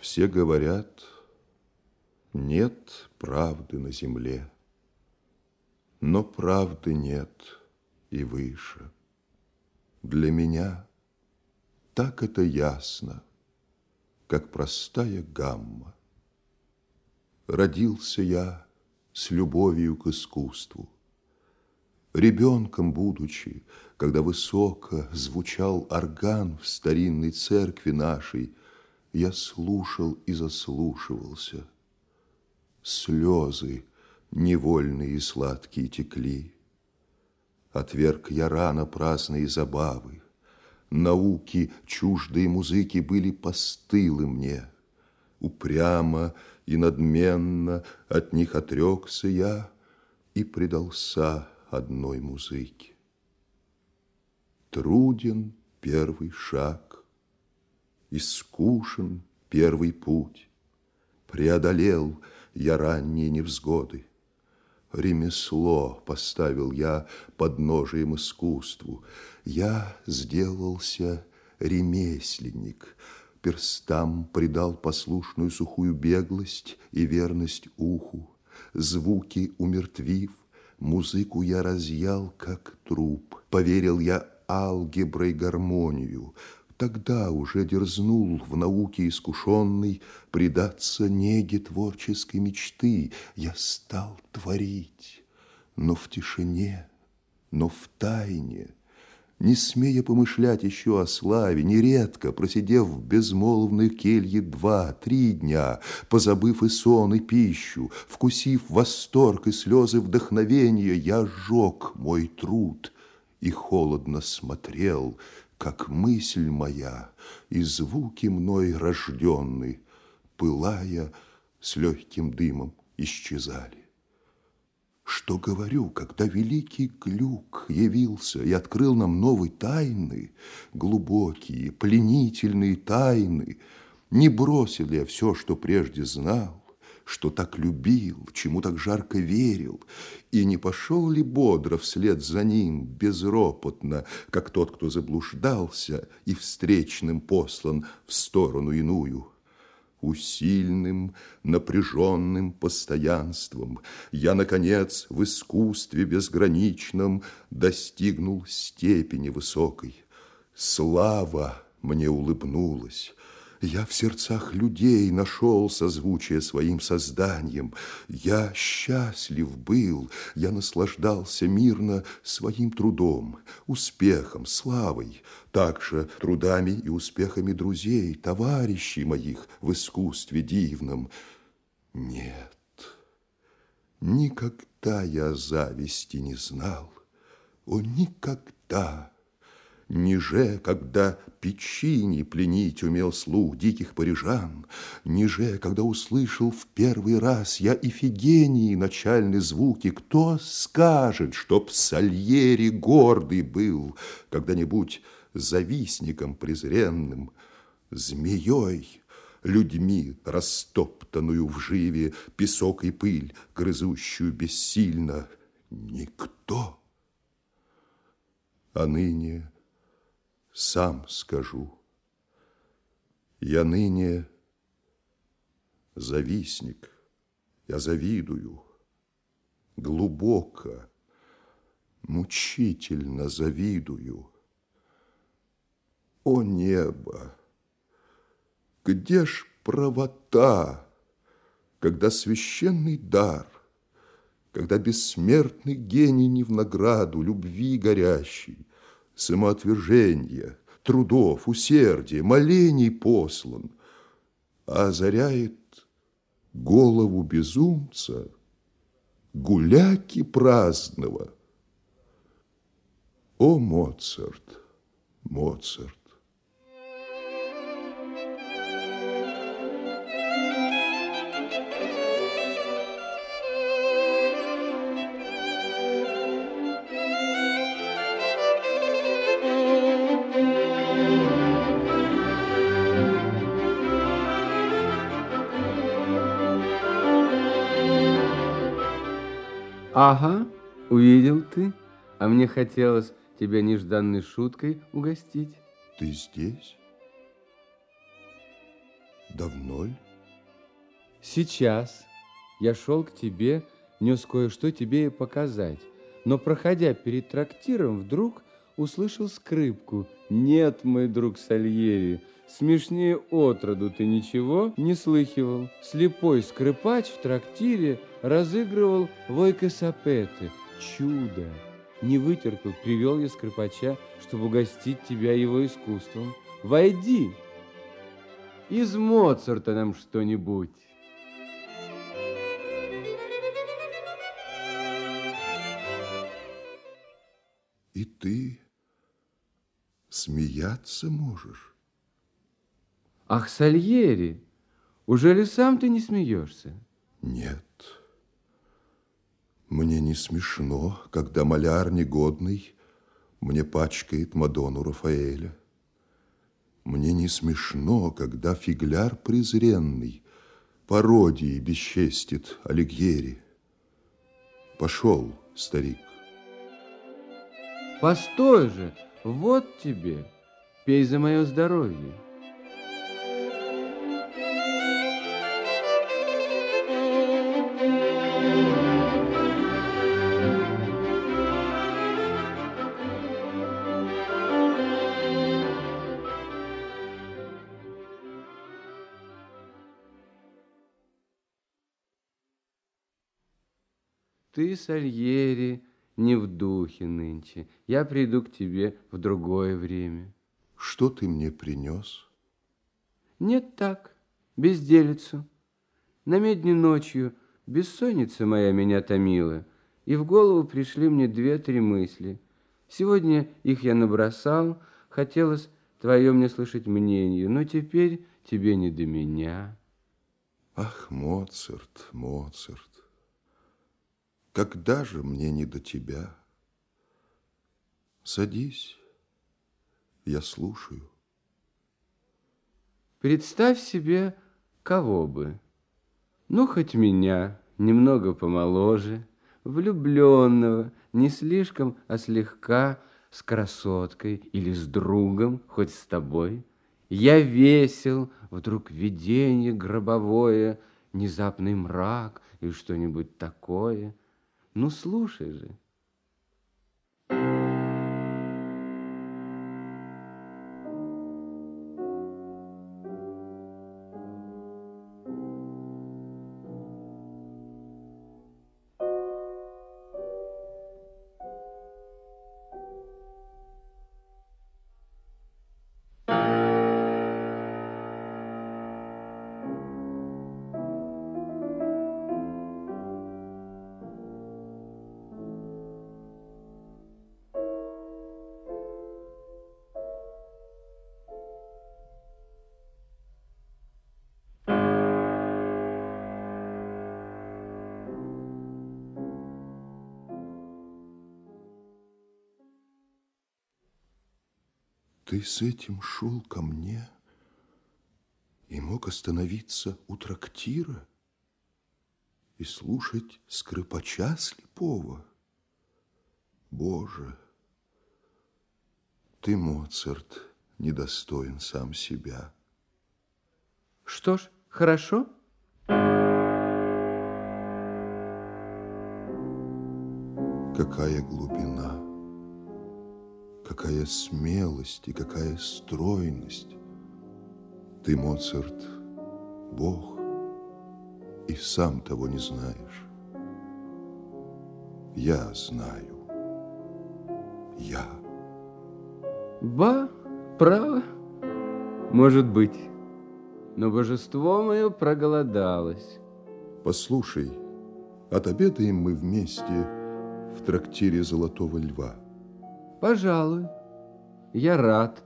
Все говорят, нет правды на земле, но правды нет и выше. Для меня так это ясно, как простая гамма. Родился я с любовью к искусству. Ребенком будучи, когда высоко звучал орган в старинной церкви нашей, я слушал и заслушивался. Слезы невольные и сладкие текли. Отверг я рано праздные забавы. Науки, чуждые музыки были постылы мне. Упрямо и надменно от них отрекся я и предался одной музыке. Труден первый шаг, искушен первый путь, преодолел я ранние невзгоды. Ремесло поставил я под ножием искусству. Я сделался ремесленник, перстам придал послушную сухую беглость и верность уху. Звуки умертвив, музыку я разъял, как труп. Поверил я алгеброй гармонию, тогда уже дерзнул в науке искушенный предаться неге творческой мечты. Я стал творить, но в тишине, но в тайне, не смея помышлять еще о славе, нередко, просидев в безмолвной келье два-три дня, позабыв и сон, и пищу, вкусив восторг и слезы вдохновения, я сжег мой труд и холодно смотрел — как мысль моя и звуки мной рожденные, пылая с легким дымом, исчезали. Что говорю, когда великий глюк явился и открыл нам новые тайны, глубокие, пленительные тайны, не бросил я все, что прежде знал, что так любил, чему так жарко верил, и не пошел ли бодро вслед за ним, безропотно, как тот, кто заблуждался и встречным послан в сторону иную. Усильным, напряженным постоянством я, наконец, в искусстве безграничном достигнул степени высокой. Слава мне улыбнулась, я в сердцах людей нашел созвучие своим созданием. Я счастлив был, я наслаждался мирно своим трудом, успехом, славой, также трудами и успехами друзей, товарищей моих в искусстве дивном. Нет, никогда я зависти не знал, о, никогда. Ниже, когда печини пленить умел слух диких парижан, Ниже, когда услышал в первый раз я Ифигении начальные звуки, Кто скажет, чтоб Сальери гордый был Когда-нибудь завистником презренным, Змеей, людьми, растоптанную в живе, Песок и пыль, грызущую бессильно, Никто. А ныне сам скажу. Я ныне завистник, я завидую, глубоко, мучительно завидую. О небо, где ж правота, когда священный дар, когда бессмертный гений не в награду любви горящий, самоотвержения, трудов, усердия, молений послан, а озаряет голову безумца гуляки праздного. О, Моцарт, Моцарт! Ага, увидел ты, а мне хотелось тебя нежданной шуткой угостить. Ты здесь? Давно ли? Сейчас я шел к тебе, нес кое-что тебе и показать. Но, проходя перед трактиром, вдруг услышал скрипку. Нет, мой друг Сальери, смешнее отроду ты ничего не слыхивал. Слепой скрипач в трактире разыгрывал войка сапеты. Чудо! Не вытерпел, привел я скрипача, чтобы угостить тебя его искусством. Войди! Из Моцарта нам что-нибудь. И ты смеяться можешь? Ах, Сальери, уже ли сам ты не смеешься? Нет. Мне не смешно, когда маляр негодный мне пачкает Мадонну Рафаэля. Мне не смешно, когда фигляр презренный пародии бесчестит Алигьери. Пошел, старик. Постой же, вот тебе, пей за мое здоровье. Ты, Сальери, не в духе нынче. Я приду к тебе в другое время. Что ты мне принес? Нет так, безделицу. На медне ночью бессонница моя меня томила, и в голову пришли мне две-три мысли. Сегодня их я набросал, хотелось твое мне слышать мнение, но теперь тебе не до меня. Ах, Моцарт, Моцарт, когда же мне не до тебя? Садись, я слушаю. Представь себе, кого бы. Ну, хоть меня, немного помоложе, влюбленного, не слишком, а слегка, с красоткой или с другом, хоть с тобой. Я весел, вдруг видение гробовое, внезапный мрак и что-нибудь такое. Ну, слушай же. Ты с этим шел ко мне и мог остановиться у трактира и слушать скрипача слепого. Боже, ты, Моцарт, недостоин сам себя. Что ж, хорошо. Какая глубина, какая смелость и какая стройность. Ты, Моцарт, Бог, и сам того не знаешь. Я знаю. Я. Ба, право, может быть. Но божество мое проголодалось. Послушай, отобедаем мы вместе в трактире Золотого Льва. Пожалуй, я рад,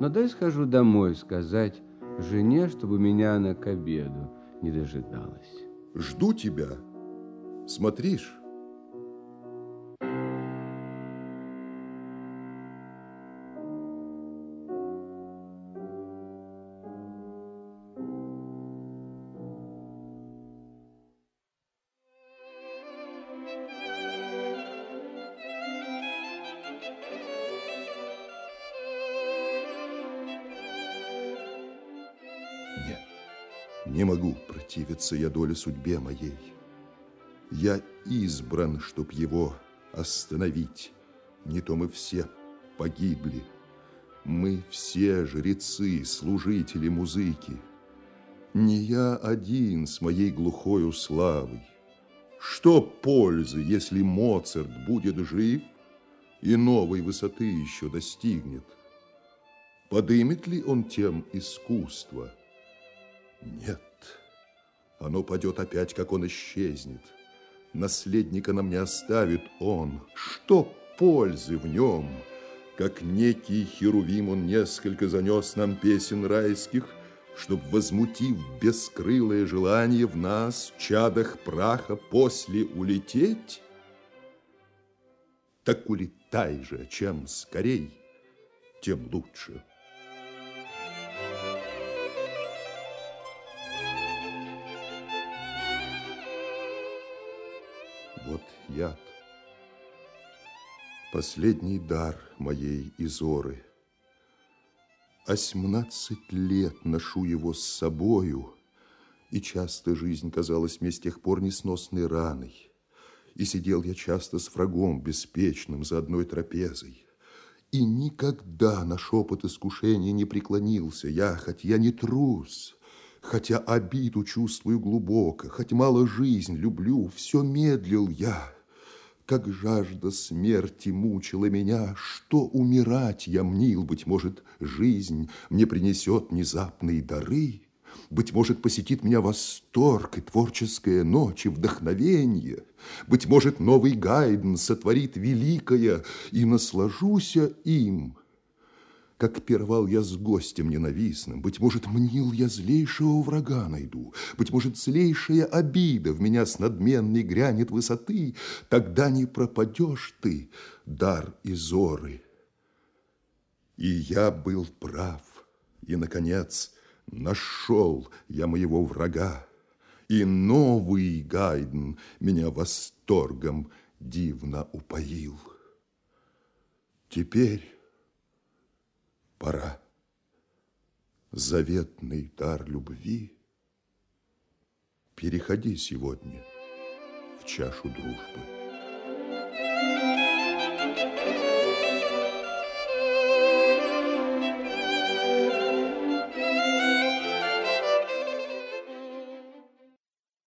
но дай схожу домой сказать жене, чтобы меня она к обеду не дожидалась. Жду тебя. Смотришь? Нет, Не могу противиться я доле судьбе моей. Я избран, чтоб его остановить. Не то мы все погибли. Мы все жрецы, служители музыки. Не я один с моей глухою славой. Что пользы, если Моцарт будет жив и новой высоты еще достигнет? Подымет ли он тем искусство? Нет, оно падет опять, как он исчезнет. Наследника нам не оставит он. Что пользы в нем? Как некий херувим он несколько занес нам песен райских, Чтоб, возмутив бескрылое желание в нас, в чадах праха, после улететь? Так улетай же, чем скорей, тем лучше. Яд, последний дар моей Изоры. Осьмнадцать лет ношу его с собою, и часто жизнь казалась мне с тех пор несносной раной. И сидел я часто с врагом беспечным за одной трапезой. И никогда на шепот искушения не преклонился я, хоть я не трус, Хотя обиду чувствую глубоко, хоть мало жизнь люблю, все медлил я. Как жажда смерти мучила меня, что умирать я мнил, быть может, жизнь мне принесет внезапные дары, быть может, посетит меня восторг и творческая ночь, и вдохновение. Быть может, новый Гайден сотворит великое, и наслажуся им – как пировал я с гостем ненавистным, Быть может, мнил я злейшего врага найду, Быть может, злейшая обида В меня с надменной грянет высоты, Тогда не пропадешь ты, дар Изоры. И я был прав, и, наконец, Нашел я моего врага, И новый Гайден Меня восторгом дивно упоил. Теперь Заветный дар любви переходи сегодня в чашу дружбы.